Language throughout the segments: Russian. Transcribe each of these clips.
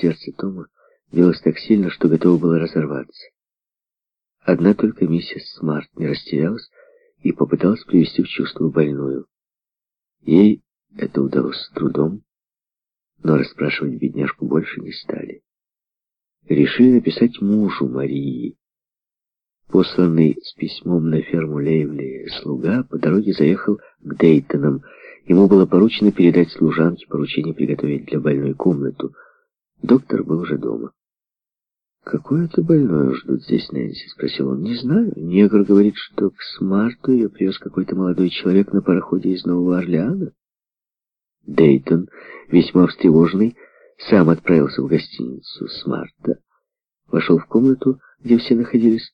Сердце Тома билось так сильно, что готово было разорваться. Одна только миссис Смарт не растерялась и попыталась привести в чувство больную. Ей это удалось с трудом, но расспрашивать бедняжку больше не стали. Решили написать мужу Марии. Посланный с письмом на ферму Лейвли слуга по дороге заехал к Дейтонам. Ему было поручено передать служанке поручение приготовить для больной комнату. Доктор был уже дома. «Какое это больное ждут здесь, Нэнси?» — спросил он. «Не знаю. Негр говорит, что к Смарту ее привез какой-то молодой человек на пароходе из Нового Орлеана». Дейтон, весьма встревоженный, сам отправился в гостиницу Смарта, вошел в комнату, где все находились.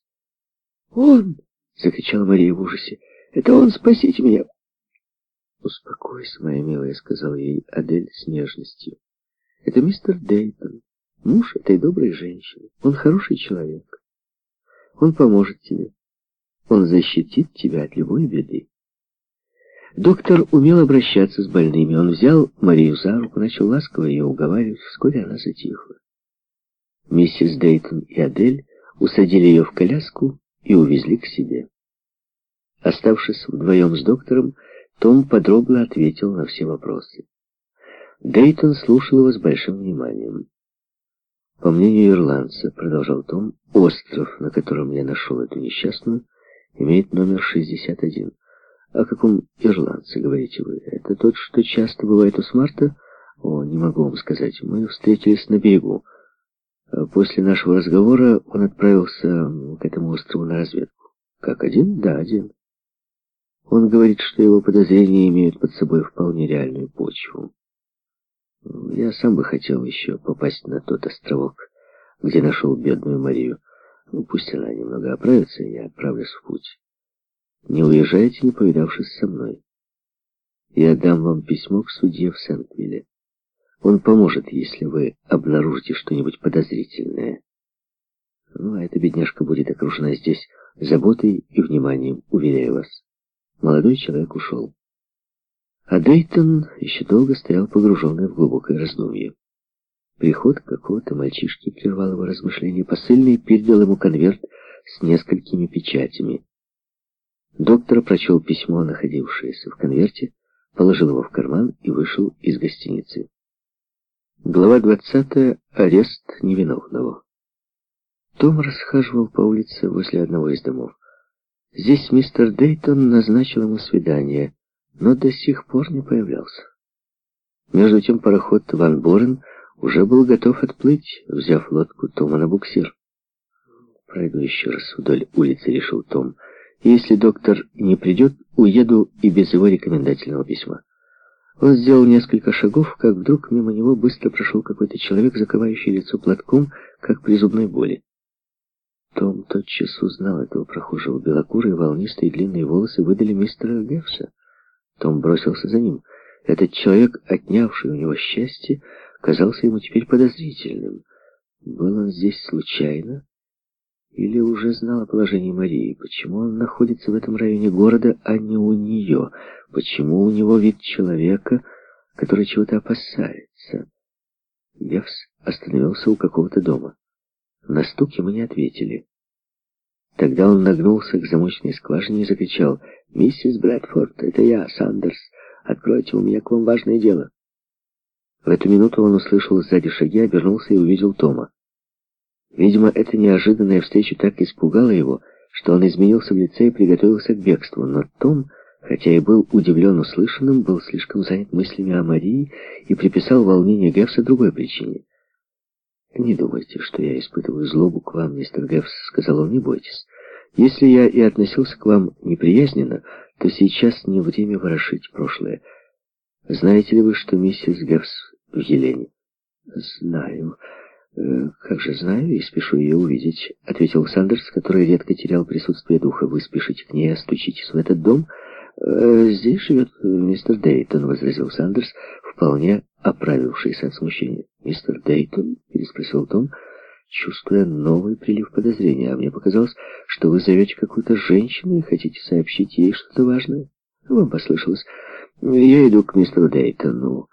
«Он!» — закричала Мария в ужасе. «Это он! Спасите меня!» «Успокойся, моя милая», — сказал ей Адель с нежностью. «Это мистер Дейтон, муж этой доброй женщины. Он хороший человек. Он поможет тебе. Он защитит тебя от любой беды». Доктор умел обращаться с больными. Он взял Марию за руку, начал ласково ее уговаривать. Вскоре она затихла. Миссис Дейтон и Адель усадили ее в коляску и увезли к себе. Оставшись вдвоем с доктором, том подробно ответил на все вопросы. Дейтон слушал его с большим вниманием. По мнению ирландца, продолжал Том, остров, на котором я нашел эту несчастную, имеет номер 61. О каком ирландце говорите вы? Это тот, что часто бывает у Смарта? О, не могу вам сказать. Мы встретились на берегу. А после нашего разговора он отправился к этому острову на разведку. Как один? Да, один. Он говорит, что его подозрения имеют под собой вполне реальную почву. Я сам бы хотел еще попасть на тот островок, где нашел бедную Марию. Ну, пусть она немного оправится, и я отправлюсь в путь. Не уезжайте, не повидавшись со мной. Я дам вам письмо к судье в Сент-Вилле. Он поможет, если вы обнаружите что-нибудь подозрительное. Ну, а эта бедняжка будет окружена здесь заботой и вниманием, уверяю вас. Молодой человек ушел. А Дейтон еще долго стоял погруженный в глубокое раздумье. Приход какого-то мальчишки прервал его размышления. Посыльный передал ему конверт с несколькими печатями. Доктор прочел письмо, находившееся в конверте, положил его в карман и вышел из гостиницы. Глава 20. Арест невиновного. Том расхаживал по улице возле одного из домов. Здесь мистер Дейтон назначил ему свидание, но до сих пор не появлялся. Между тем пароход Ван Борен уже был готов отплыть, взяв лодку Тома на буксир. «Пройду еще раз вдоль улицы», — решил Том, — если доктор не придет, уеду и без его рекомендательного письма. Он сделал несколько шагов, как вдруг мимо него быстро прошел какой-то человек, закрывающий лицо платком, как при зубной боли. Том тотчас узнал этого прохожего. Белокурые, волнистые, длинные волосы выдали мистера Гефса. Том бросился за ним. Этот человек, отнявший у него счастье, казался ему теперь подозрительным. Был он здесь случайно? Или уже знал о положении Марии? Почему он находится в этом районе города, а не у нее? Почему у него вид человека, который чего-то опасается? Гефс остановился у какого-то дома. На стук ему не ответили. Тогда он нагнулся к замочной скважине и закричал, «Миссис Брэдфорд, это я, Сандерс. Откройте, у меня к вам важное дело». В эту минуту он услышал сзади шаги, обернулся и увидел Тома. Видимо, эта неожиданная встреча так испугала его, что он изменился в лице и приготовился к бегству. Но Том, хотя и был удивлен услышанным, был слишком занят мыслями о Марии и приписал волнение Гефса другой причине. «Не думайте, что я испытываю злобу к вам, мистер Гефс», — сказал он, — «не бойтесь. Если я и относился к вам неприязненно, то сейчас не время ворошить прошлое. Знаете ли вы, что миссис Гефс в Елене?» «Знаю». Э, «Как же знаю и спешу ее увидеть», — ответил Сандерс, который редко терял присутствие духа. «Вы спешите к ней, стучитесь в этот дом». Э, «Здесь живет мистер Дейтон», — возразил Сандерс, вполне оправившийся от смущения. «Мистер Дейтон?» — переспросил Том, чувствуя новый прилив подозрения. «А мне показалось, что вы зовете какую-то женщину и хотите сообщить ей что-то важное». «Вам послышалось. Я иду к мистеру Дейтону».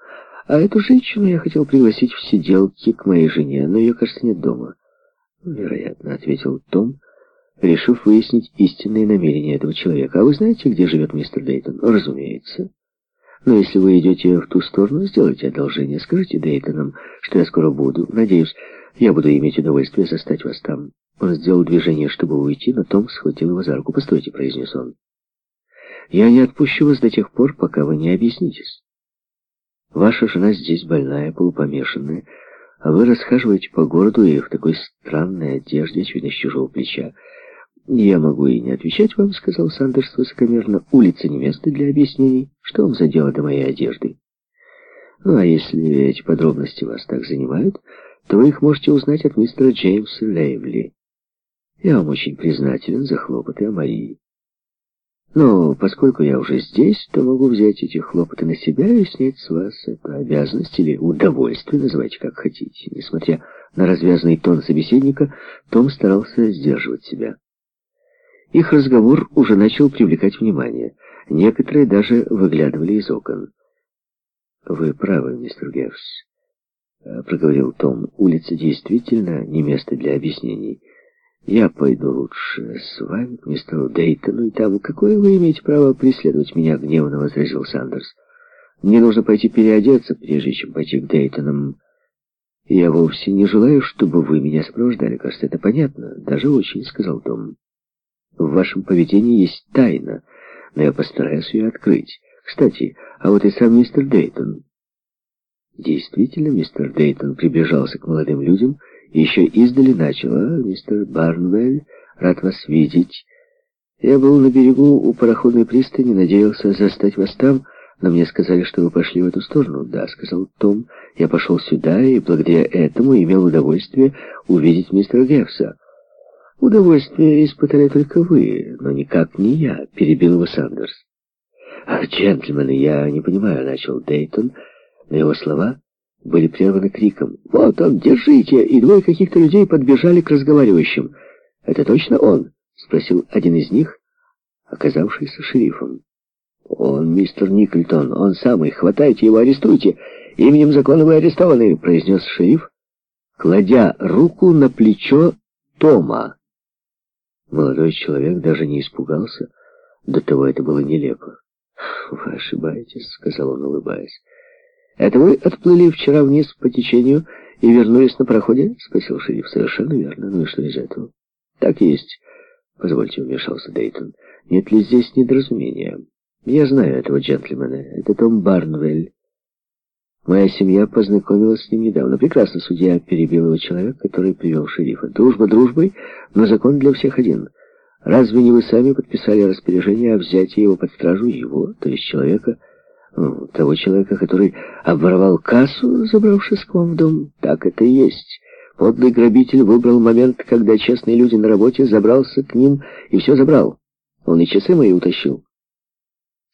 А эту женщину я хотел пригласить в сиделки к моей жене, но ее, кажется, нет дома. Вероятно, ответил Том, решив выяснить истинные намерения этого человека. А вы знаете, где живет мистер Дейтон? Разумеется. Но если вы идете в ту сторону, сделайте одолжение. Скажите Дейтонам, что я скоро буду. Надеюсь, я буду иметь удовольствие застать вас там. Он сделал движение, чтобы уйти, но Том схватил его за руку. «Постойте», — произнес он. «Я не отпущу вас до тех пор, пока вы не объяснитесь. Ваша жена здесь больная, полупомешанная, а вы расхаживаете по городу и в такой странной одежде, очевидно, с чужого плеча. «Я могу и не отвечать вам», — сказал Сандерс высокомерно. «Улица не место для объяснений. Что вам за дело до моей одежды?» «Ну, а если эти подробности вас так занимают, то вы их можете узнать от мистера Джеймса Лейвли. Я вам очень признателен за хлопоты о Марии. Но поскольку я уже здесь, то могу взять эти хлопоты на себя и снять с вас эту обязанность или удовольствие, называйте как хотите. Несмотря на развязанный тон собеседника, Том старался сдерживать себя. Их разговор уже начал привлекать внимание. Некоторые даже выглядывали из окон. «Вы правы, мистер Герс», — проговорил Том. «Улица действительно не место для объяснений». Я пойду лучше с вами к мистеру Дейтону, и там... Какое вы имеете право преследовать меня, гневно возразил Сандерс. Мне нужно пойти переодеться, прежде чем пойти к Дейтонам. Я вовсе не желаю, чтобы вы меня сопровождали. Кажется, это понятно. Даже очень, сказал Том. В вашем поведении есть тайна, но я постараюсь ее открыть. Кстати, а вот и сам мистер Дейтон. Действительно, мистер Дейтон приближался к молодым людям еще издали начала. «Мистер Барнвелл, рад вас видеть. Я был на берегу у пароходной пристани, надеялся застать вас там, но мне сказали, что вы пошли в эту сторону». «Да», — сказал Том, — «я пошел сюда и благодаря этому имел удовольствие увидеть мистера Гефса». «Удовольствие испытали только вы, но никак не я», — перебил его Сандерс. «Ах, джентльмены, я не понимаю», — начал Дейтон, но его слова были прерваны криком. «Вот он, держите!» И двое каких-то людей подбежали к разговаривающим. «Это точно он?» — спросил один из них, оказавшийся шерифом. «Он мистер Никольтон, он самый. Хватайте его, арестуйте. Именем закона вы арестованы», — произнес шериф, кладя руку на плечо Тома. Молодой человек даже не испугался. До того это было нелепо. «Вы ошибаетесь», — сказал он, улыбаясь. «Это вы отплыли вчера вниз по течению и вернулись на проходе?» — спросил шериф. «Совершенно верно. Ну и что из этого?» «Так есть». «Позвольте», — вмешался Дейтон. «Нет ли здесь недоразумения? Я знаю этого джентльмена. Это Том Барнвелл. Моя семья познакомилась с ним недавно. Прекрасно, судья перебил его человек, который привел шерифа. Дружба дружбой, но закон для всех один. Разве не вы сами подписали распоряжение о взятии его под стражу его, то есть человека, ну, того человека, который обворовал кассу, забравшись к вам в дом? Так это и есть. Подлый грабитель выбрал момент, когда честные люди на работе забрался к ним и все забрал. Он и часы мои утащил.